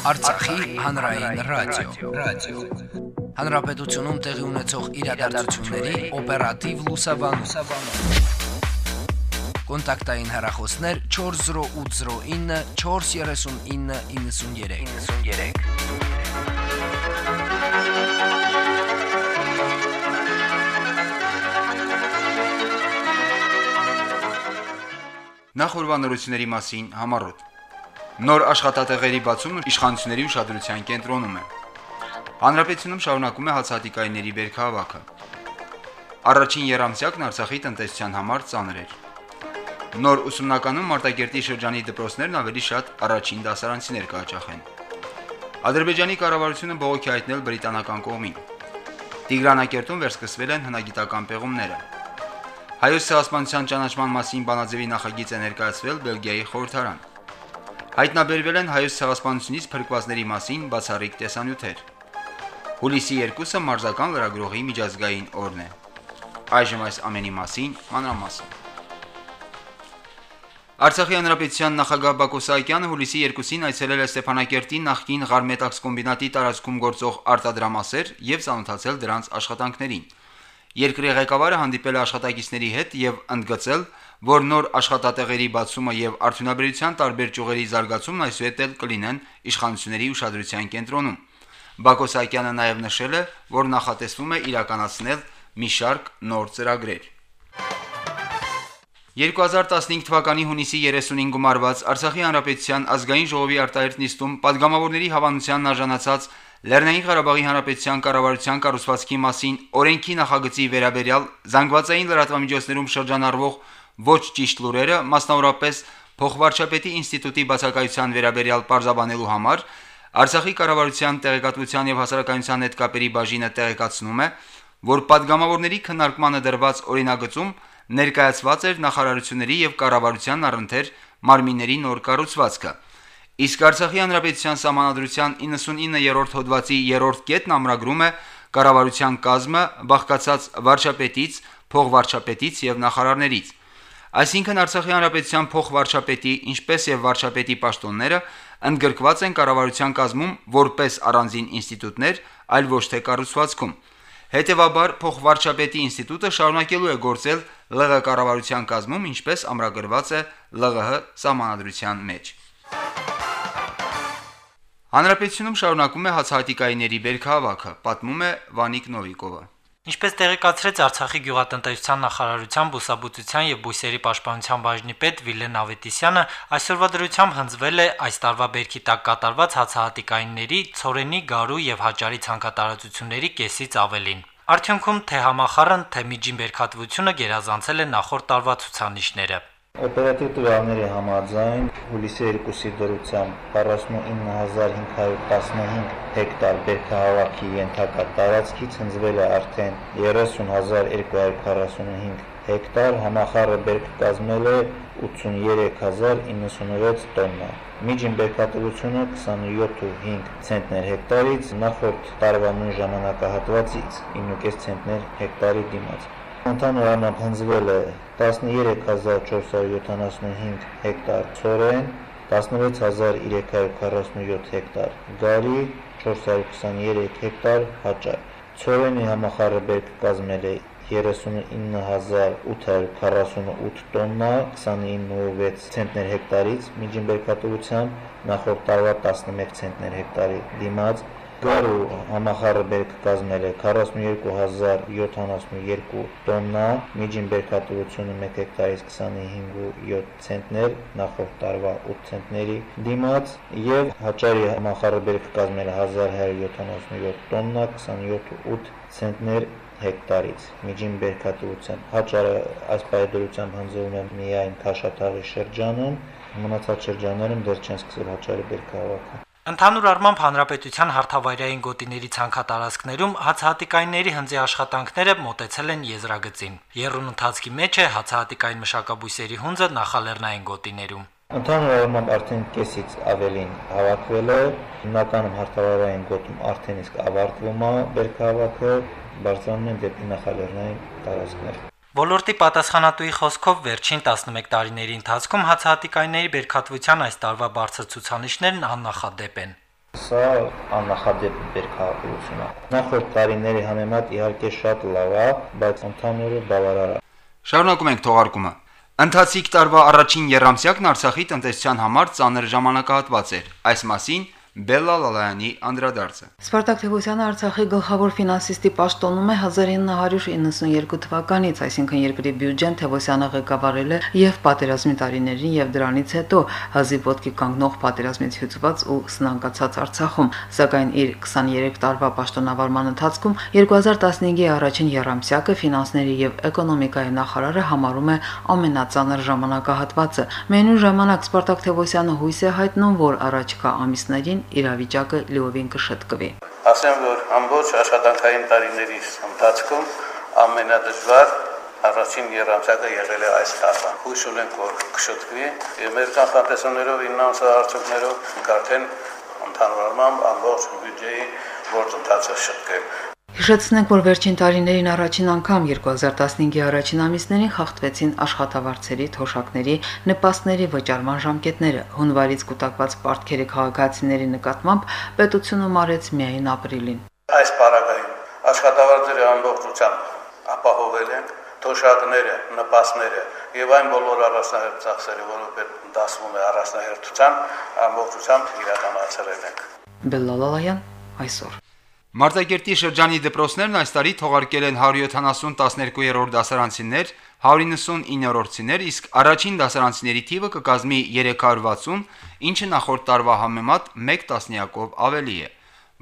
Արցախի հանրային ռադիո, ռադիո։ Հանրապետությունում տեղի ունեցող իրադարձությունների օպերատիվ լուսաբանում։ Կոնտակտային հեռախոսներ 40809 43993։ 93 Նախորbanությունների մասին համառոտ։ Նոր աշխատատեղերի բացումն իշխանությունների ուշադրության կենտրոնում է։ Հանրապետությունում շարունակում է հացահատիկայինների բերքահավաքը։ Առաջին երամսյակն Արցախի տնտեսության համար ծանր էր։ Նոր ուսումնականում Մարտակերտի շրջանի դպրոցներն ավելի շատ առաջին դասարանցիներ կհաճախեն։ Ադրբեջանի կառավարությունը բողոքի հայտնել բրիտանական կողմին։ Տիգրանակերտում վերսկսվել են հնագիտական պեղումները։ Հայոց ցեղասպանության ճանաչման մասին բանաձևի նախագիծ է ներկայացվել Բելգիայի խորհրդարան։ Հայտնաբերվել են հայոց ցեղասպանությունից փրկվածների մասին բացառիկ տեսանյութեր։ Հուլիսի 2-ը մարզական լրագրողի միջազգային օրն է։ Այժմ այս ամենի մասին մանրամասն։ Արցախի հանրապետության նախագահ Բակո Սահակյանը հուլիսի 2-ին այցելել է Ստեփանակերտի նախկին Ղարմետաքս կոմբինատի տարածքում գործող արտադրամասեր եւ ցանոթացել դրանց աշխատանքներին։ Երկրի ղեկավարը հանդիպել է աշխատակիցների հետ եւ ընդգծել, որ նոր աշխատատեղերի բացումը եւ արդյունաբերության տարբեր ճյուղերի զարգացումն այսուհետ էլ կլինեն իշխանությունների ուշադրության կենտրոնում։ Բակո Սահակյանը նաեւ նշել է, որ նախատեսվում է իրականացնել մի շարք նոր ծրագրեր։ 2015 թվականի հունիսի 30-ին գումարված Արցախի Հանրապետության ազգային ժողովի արտահերտ նիստում падգամավորների հավանության արժանացած Լեռնային Ղարաբաղի Հանրապետության կառավարության կառուցվածքի մասին օրենքի նախագծի վերաբերյալ զանգվածային լրատվամիջոցներում շրջանառվող ոչ ճիշտ լուրերը, մասնավորապես Փոխվարչապետի ինստիտուտի բացակայության վերաբերյալ բարձաբանելու համար Արցախի կառավարության տեղեկատվության եւ հասարակայնության հետ կապերի բաժինը տեղեկացնում է, որ падգամավորների քննարկմանը դրված օրինագծում ներկայացված էր նախարարությունների եւ կառավարության առընթեր մարմինների նոր կառուցվածքը։ Իսկ Արցախի հանրապետության սահմանադրության 99-րդ հոդվածի 3-րդ կետն ամրագրում է կառավարության կազմը բաղկացած վարչապետից, փոխվարչապետից եւ նախարարներից։ Այսինքն Արցախի հանրապետության փոխվարչապետի, ինչպես եւ վարչապետի պաշտոնները ընդգրկված են կառավարության կազմում որպես առանձին ինստիտուտներ, այլ ոչ թե կառուցվածքում։ Հետևաբար փոխվարչապետի ինստիտուտը շարունակելու է գործել ԼՂ կառավարության կազմում, ինչպես ամրագրված է ԼՂՀ սահմանադրության մեջ։ Հանրապետությունում շարունակում է հացահատիկայինների բերքահավաքը, պատմում է Վանիկ Նովիկովը։ Ինչպես տեղեկացրեց Արցախի գյուղատնտեսության նախարարության բուսաբուծության եւ բույսերի պաշտպանության բաժնի պետ Վիլեն Ավետիսյանը, այսօրվա դրությամբ հնձվել է այս տարվա բերքի տակ կատարված հացահատիկայինների ցորենի, գարու եւ հաճարի ցանկատարածությունների կեսից ավելին։ Արդյունքում թե համախառն, թե միջին բերքատվությունը գերազանցել է նախորդ տարվա ցուցանիշները։ Օպերատիվ տվյալների համաձայն հուլիսի 2-ի դրությամբ 49515 հեկտար բերքահավաքի ենթակա տարածքից հնձվել է արդեն 30245 հեկտար, համախառը բերք կազմել է 83096 տոննա։ Միջին բերքատվությունը 27.5 ցենտներ հեկտարից նախորդ տարվա նույն ժամանակահատվածից 9.5 ցենտներ հեկտարի դիմաց։ Ընդհանուր առմամբ հնձվել է 13475 հեկտար ցորեն, 16347 հեկտար գարի, 423 հեկտար հաճար։ Ցորենի համախառը բերք կազմել է 39848 տոննա 29.6 ցենտներ հեկտարից միջին բերքատվությամբ նախորդ տարվա 11 ցենտներ հեկտարի դիմաց Գարու համախառը բերք կազմել է 42072 տոննա, միջին բերքատվությունը 1 հեկտարից 25.7 ցենտներ, նախորդ տարվա 8 ցենտների դիմաց եւ հաճարի համախառը բերք կազմել է 1177 տոննա, 27.8 ցենտներ հեկտարից միջին բերքատվությամբ հաճարը այս պայդրությամբ հնձվում է միայն Քաշաթաղի շրջանում մնացած շրջաններում դեռ չեն սկսել հաճարի բերքահավաքը Ընդհանուր առմամբ հանրապետության հարթավայրային գոտիների ցանկատարածքներում հացահատիկայինների հնձի աշխատանքները մոտեցել են եզրագծին։ Երուն ընթացքի մեջ է հացահատիկային մշակաբույսերի հունձը նախալեռնային գոտիներում։ Ընդհանուր առմամբ արդեն կեսից ավելին հավաքվել է, հիմնականում հարթավայրային գոտում արդեն իսկ ավարտվում է բերքահավաքը, բարձրանում են դեպի նախալեռնային տարածքներ։ Ոլորտի պատասխանատուի խոսքով վերջին 11 տարիների ընթացքում հացահատիկայինների բերքատվության այս տարվա բարձր ցուցանիշներն աննախադեպ են։ Սա աննախադեպ բերքահավություն է։ Նախորդ տարիների համեմատ իհարկե շատ լավ է, բայց ընդհանուրը բավարար է։ Շարունակում ենք թողարկումը։ Ընթացիկ տարվա առաջին երամսյակն Արցախի տնտեսության համար ծանր ժամանակահատված էր։ Այս մասին Բելլա Լալայանի անդրադարձը։ Սպարտակ Թևոսյանը Արցախի գլխավոր ֆինանսիստի պաշտոնում է 1992 թվականից, այսինքն երկրի բյուջեն Թևոսյանը ղեկավարել է եւ պատերազմի տարիներին եւ դրանից հետո հազիվ ոտքի կանգնող պատերազմից հյուծված ու սնանկացած Արցախում, սակայն իր 23 տարվա պաշտոնավարման ընթացքում 2015-ի առաջին երամսյակը ֆինանսների եւ էկոնոմիկայի նախարարը համարում է ամենածանր ժամանակահատվածը։ Մենու ժամանակ Սպարտակ Թևոսյանը հույս է հայտնում, որ առաջկա ամիսներին իրավիճակը լիովին կշտկվի։ Ասեմ, որ ամբողջ աշխատանքային տարիների ընթացքում ամենադժվար առաջին երամսյակը եղել է այս տարվա։ Հույս ունենք, որ կշտկվի եւ մեր կանխատեսումներով, իննանսա արդյունքներով արդեն ընդհանրապես ամբողջ բյուջեի գործընթացը շտկել։ Հիշեցնենք, որ վերջին տարիներին առաջին անգամ 2015-ի առաջին ամիսներին խախտվեցին աշխատավարձերի, թոշակների, նպաստների վճարման ժամկետները։ Հունվարից կուտակված պարտքերի քաղաքացիների նկատմամբ պետությունը մարեց միայն ապրիլին։ Այս պարագայում աշխատավարձերը ամբողջությամբ ապահովել են, թոշակները, նպաստները եւ այն բոլոր առանձնահերթ ծախսերը, որոնք դասվում է առանձնահերթության, ամբողջությամբ իրականացրել ենք։ Բելլալալայան այսօր Մարտակերտի շրջանի դպրոցներն այս տարի թողարկել են 170 12-րդ դասարանցիներ, 199-րդցիներ, իսկ առաջին դասարանցիների թիվը կկազմի 360, ինչը նախորդ տարվա համեմատ 1 տասնյակով ավելի է։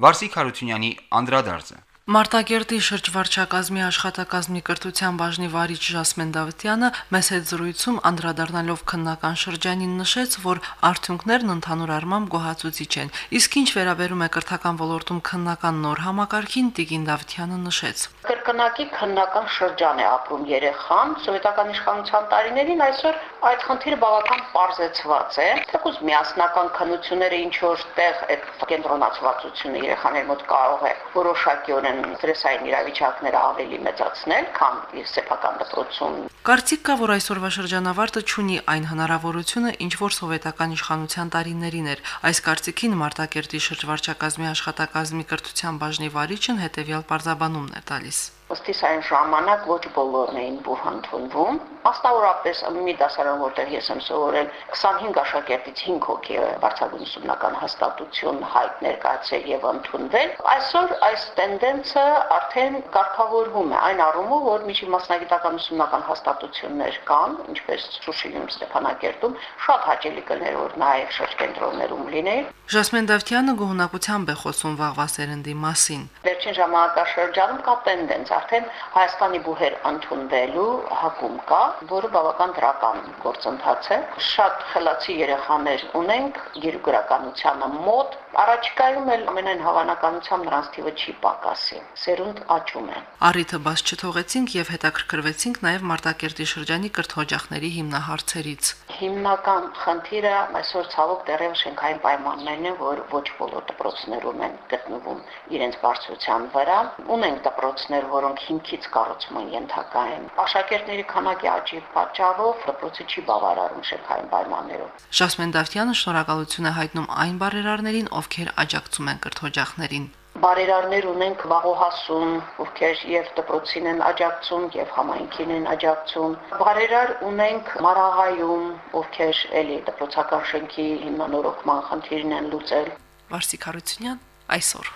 Վարսիկ Հարությունյանի անդրադարձը Մարտակերտի շրջվարչակազմի աշխատակազմի կրթության բաժնի վարիչ Ժասմեն Դավթյանը մեծ հետ զրույցում անդրադառնալով քննական շրջանին նշեց, որ արդյունքներն ընդհանուր առմամբ գոհացուցիչ են։ Իսկ ինչ վերաբերում է կրթական ոլորտում քննական նոր համակարգին, Տիգին Դավթյանը նշեց. Կրկնակի քննական շրջան է ապրում երեխան, սովետական իշխանության տարիներին այսօր այդ խնդիրը բավական པարզեցված է։ Թեկուզ միասնական քննությունները ինչ որ տեղ այդ կենտրոնացվածությունը երեխաների մոտ կարող է որոշակիորեն ստրեսային իրավիճակները ավելի մեծացնել, քան սեփական դպրոցում։ Կարծիք կա, որ այսօրվա շրջանավարտը ունի այն հնարավորությունը, ինչ որ սովետական իշխանության տարիներին էր։ Այս կարծիքին Մարտակերտի շրջվարչակազմի աշխատակազմի կրթության բաժնի վարիչն հետևյալ բարձաբանումն է տալիս ըստիս այն ժամանակ ոչ բոլորն էին բուհ ընդունվում։ Մասնավորապես մի դասարան, որտեղ ես եմ սովորել, 25 աշակերտից 5 հոգի բարձրագույն ուսումնական հաստատություն հայտ ներկայացել եւ ընդունվել։ Այսօր այս տենդենսը արդեն կարգավորվում է այն առումով, որ միջի մասնագիտական ուսումնական հաստատություններ կան, ինչպես Շուշիում, Ստեփանակերտում, շատ հաճելի կներ որ նաեւ շրջենտրոններում լիներ։ Ժասմեն Դավթյանը գոհնակությամբ է խոսում վաղվա սերնդի մասին։ Վերջին ժամանակաշրջանում կա տենդենս արդեն Հայաստանի բուհեր ընդունվելու հակում կա, որը բավական դրական գործընթաց է։ Շատ խելացի երեխաներ ունենք գերգրականությանը մոտ, առաջիկայում էլ ամենայն հավանականությամբ նրանց թիվը չի պակասի։ Սերունդ աճում է։ Առիթը բաց չթողեցինք եւ հետաքրքրվեցինք նաեւ Մարտակերտի շրջանի կրթօջախների հիմնահարցերից։ Հիմնական խնդիրը այսօր ցավոք դեռևս շենքային պայմաններն են, որ ոչ բոլոր դպրոցներում են գտնվում իրենց բարձրության վրա։ Ունենք դպրոցներ, որոնք հիմքից կառուցման ենթակա են։ Աշակերտների քանակի աճի պատճառով դպրոցը չի բավարարում շենքային պայմաններով։ Շասմեն Դավթյանը շնորհակալություն է հայտնում այն բարերարներին, ովքեր աջակցում են կրթօջախներին բարերարներ ունենք վաղոհասում, ովքեր եւ դպրոցին են աջակցում եւ համայնքին են աջակցում։ Բարերար ունենք Մարաղայում, ովքեր էլի դպրոցական շենքի հիմնանորոգման խնդիրն են լուծել։ Վարսիկ Հարությունյան այսօր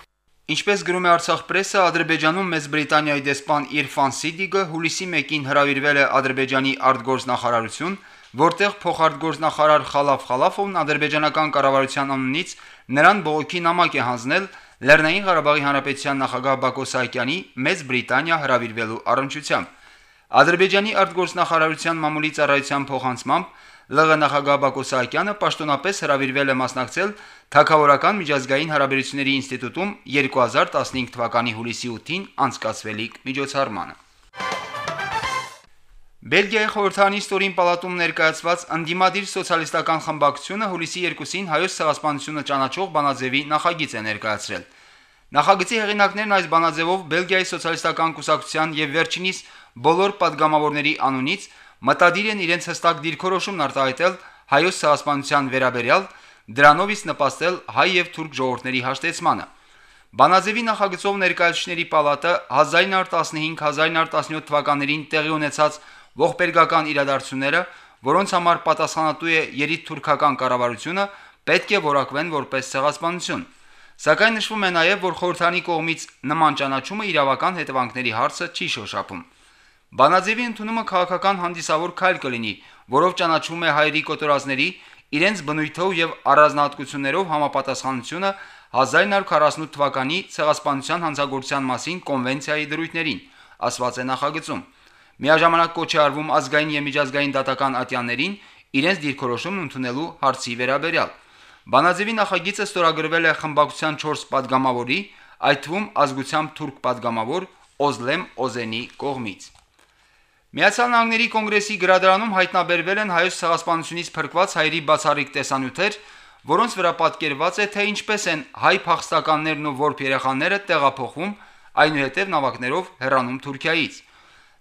Ինչպես գրում է Արցախ պրեսը, Ադրբեջանում Մեծ Բրիտանիայի դեսպան Իրֆան Սիդիգը հուլիսի 1-ին հրավիրվել է Ադրբեջանի արտգործնախարարություն, որտեղ փոխարտգործնախարար Խալաֆ Խալաֆովն ադրբեջանական կառավարության անունից նրան բողոքի նամակ է հանձնել Լեռնային Ղարաբաղի Հանրապետության նախագահ Բակո Սահակյանի Մեծ Բրիտանիա հրավիրվելու առնչությամբ։ Ադրբեջանի արտգործնախարարության մամուլի ծառայության փոխանցմամբ ԼՂ նախագահ Բակո Սահակյանը պաշտոնապես հրավիրվել է մասնակցել Թագավորական միջազգային հարաբերությունների ինստիտուտում 2015 թվականի հուլիսի 8-ին անցկացվելիք միջոցառմանը։ Բելգիայի խորհրդանի ստորին պալատում ներկայացված անդիմադիր սոցիալիստական խմբակցությունը հուլիսի 2-ին հայոց ցեղասպանությունը ճանաչող բանաձևի նախագիծ է ներկայացրել։ Նախագծի հեղինակներն այս բանաձևով Բելգիայի սոցիալիստական կուսակցության եւ վերջինիս բոլոր падգամավորների անունից մտադիր են իրենց հստակ դիրքորոշումն արտահայտել հայոց ցեղասպանության վերաբերյալ, դրանովից նպաստել հայ եւ թուրք ժողովրդների հաշտեցմանը։ Բանաձևի նախագծով ներկայացուցիչների պալատը 1915-1917 թվականներին տեղի ունեցած ողբերգական իրադարձությունները, որոնց համար պատասխանատու է երիտ թուրքական կառավարությունը, պետք է որակվեն որպես ցեղասպանություն։ Սակայն նշվում է նաև, որ խորհրդանի կողմից նման ճանաչումը իրավական հետևանքների հարցը չի շոշափում։ Բանաձևի ընդունումը քաղաքական հանդիսավոր քայլ կլինի, որով ճանաչվում է հայերի կոտորածների իրենց բնույթով եւ առանձնահատկություններով համապատասխանությունը 1948 թվականի ցեղասպանության հանցագործության մասին կոնվենցիայի դրույթներին, ասված է նախագծում։ Միաժամանակ կոչ է արվում ազգային եւ միջազգային դատական ատյաններին իրենց դիրքորոշումն ընդունելու հարցի վերաբերյալ։ Բանաձևի նախագիծը ստորագրվել է խմբակցության 4 падգամավորի, այդ թվում ազգությամբ թուրք падգամավոր Օզլեմ Օզենի կողմից։ Միացյալ Նահանգների կոնգրեսի գրադարանում հայտնաբերվել են հայոց ցեղասպանությունից փրկված հայերի բացառիկ տեսանյութեր, որոնց վրա պատկերված է թե ինչպես են հայ փախստականներն ու որբ երեխաները տեղափոխվում այնուհետև նավակներով հեռանում Թուրքիայից։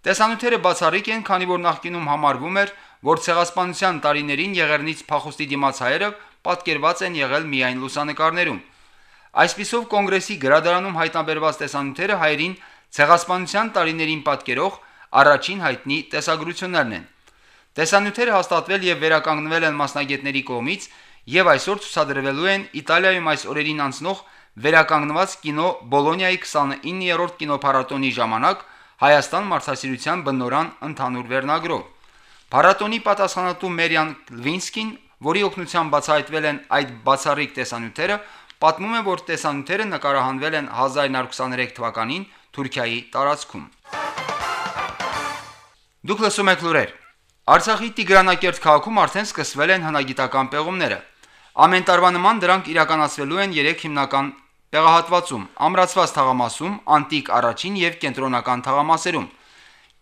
Տեսանյութերը բացառիկ են, քանի որ նախկինում համարվում էր, որ ցեղասպանության տարիներին եղեռնից փախուստի դիմաց հայերը պատկերված են եղել միայն լուսանկարներում։ Այսպիսով կոնգրեսի գրադարանում հայտնաբերված տեսանյութերը հայերին ցեղասպանության տարիներին պատկերող առաջին հայտնի տեսագրություններն են։ Տեսանյութերը հաստատվել եւ վերականգնվել են մասնագետների կողմից եւ այսօր ցուցադրվելու են Իտալիայում այս օրերին անցնող վերականգնված կինո Բոլոնիայի 29-րդ կինոփառատոնի ժամանակ Հայաստան մարդասիրության բնորան ընդհանուր վերնագրով։ Փառատոնի պատասխանատու Մերիան Լվինսկին, որի օգնությամբ բացահայտվել են այդ բացառիկ տեսանյութերը, պատմում է, որ տեսանյութերը նկարահանվել են 1923 թվականին Թուրքիայի տարածքում։ Դուք լսում եք լուրեր։ Արցախի Տիգրանակերտ քաղաքում արդեն սկսվել են հնագիտական պեղումները։ Ամեն տարվա նման դրանք իրականացվելու են 3 հիմնական Տեղահատվածում ամրացված թաղամասում, անտիկ առաջին եւ կենտրոնական թաղամասերում։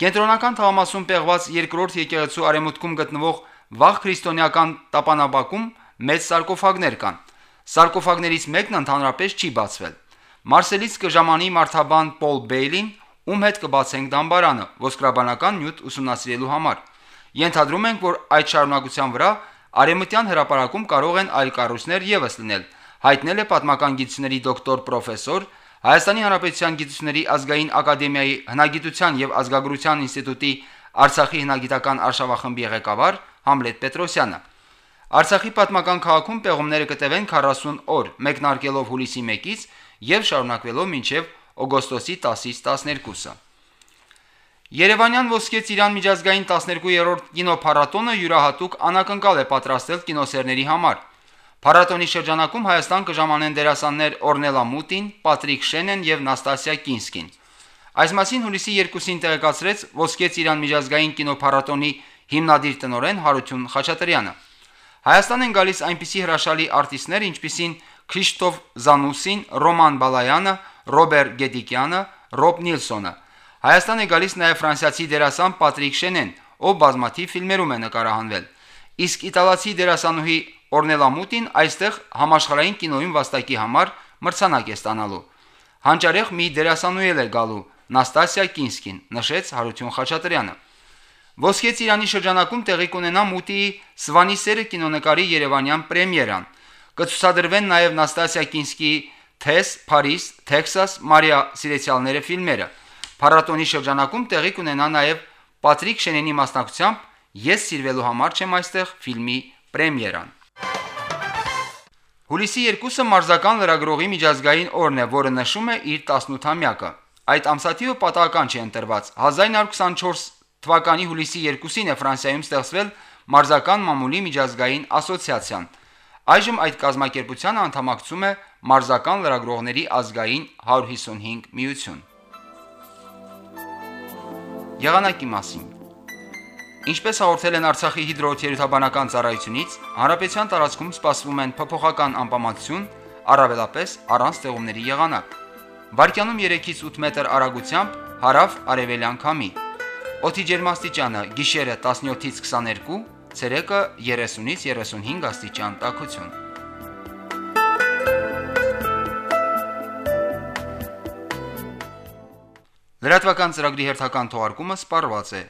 Կենտրոնական թաղամասում պեղված երկրորդ եկեղեցու արեմուտքում գտնվող վաղ քրիստոնեական տապանաբակում մեծ սարկոֆագներ կան։ Սարկոֆագներից մեկն ընդհանրապես չի բացվել։ Մարսելից կժամանի մարտաբան Պոլ Բեյլին, ում հետ կբացենք դամբարանը ոսկրաբանական նյութ ուսումնասիրելու համար։ Ենթադրում ենք, որ այդ շարունակության վրա արեմտյան հրապարակում կարող են այլ կառույցներ եւս լինել հայտնել է պատմական գիտությունների դոկտոր պրոֆեսոր Հայաստանի Հանրապետության Գիտությունների ազգային ակադեմիայի հնագիտության եւ ազգագրության ինստիտուտի Արցախի հնագիտական արշավախմբի ղեկավար Համլետ Պետրոսյանը։ Արցախի պատմական քաղաքում պեղումները կտևեն 40 օր, մեկնարկելով հուլիսի 1-ից եւ շարունակվելով մինչեւ օգոստոսի 10-ից 12-ը։ Երևանյան ոսկե Ծիրան միջազգային 12-րդ կինոփառատոնը յուրահատուկ անակնկալ է պատրաստել կինոսերների համար։ Փառատոնի շրջանակում Հայաստան կժամանեն դերասաններ Օրնելա Մուտին, Պատրիկ Շենեն եւ Նաստասիա Կինսկին։ Այս մասին հուլիսի 2-ին տեղեկացրեց Ոսկե Ծիրան միջազգային կինոփառատոնի հիմնադիր տնօրեն Հարություն Խաչատրյանը։ Հայաստան են գալիս այնպիսի հրաշալի արտիստներ, ինչպիսին Քրիստոֆ Զանուսին, Ռոման Բալայանը, Ռոբեր Գեդիկյանը, Ռոբ Նիլսոնը։ Հայաստան է գալիս նաև ֆրանսիացի դերասան Պատրիկ Շենեն, ով բազմաթիվ ֆիլմերում է նկարահանվել։ Իսկ իտալացի դերասանուհի Օրնելա Մուտին այստեղ համաշխարհային կինոյին վաստակի համար մրցանակ է ստանալու։ Հանճարեղ մի դերասանուհի է գալու Նաստասիա Կինսկին, նշեց Հարություն Խաչատրյանը։ Ոսկե Ծիրանի շրջանակում տեղի կունենա Մուտիի Սվանի սերը կինոնկարի Երևանյան պրեմիերան։ Կցուցադրվեն նաև Նաստասիա Կինսկիի Թես, Փարիզ, Տեքսաս, Մարիա Սիրեցյալները ֆիլմերը։ Փառատոնի շրջանակում տեղի կունենա նաև Պատրիկ Շենենի մասնակցությամբ Ես սիրվելու համար չեմ այստեղ ֆիլմի պրեմիերան։ Հուլիսի 2-ը մարզական լրագրողի միջազգային օրն է, որը նշում է իր 18-ամյակը։ Այդ ամսաթիվը պատահական չի ընտրված։ 1924 թվականի հուլիսի 2-ին է Ֆրանսիայում ստեղծվել մարզական մամուլի միջազգային ասոցիացիան։ Այժմ այդ կազմակերպությանը անդամակցում է մարզական լրագրողների ազգային 155 միություն։ Եղանակի մասին Ինչպես հաղորդել են Արցախի հիդրոթերապանական ծառայությունից, հարաբեցյան տարածքում սպասվում են փոփոխական անպամատություն, առավելապես առանց ձեղումների եղանակ։ Վարկյանում 3-ից 8 մետր արագությամբ հարավ արևելյան քամի։ Օդի ջերմաստիճանը՝ գիշերը 17-ից 22, ցերեկը 30-ից 35 աստիճան տաքություն։ Լրատվական ծրագրի հերթական թողարկումը սպառված է։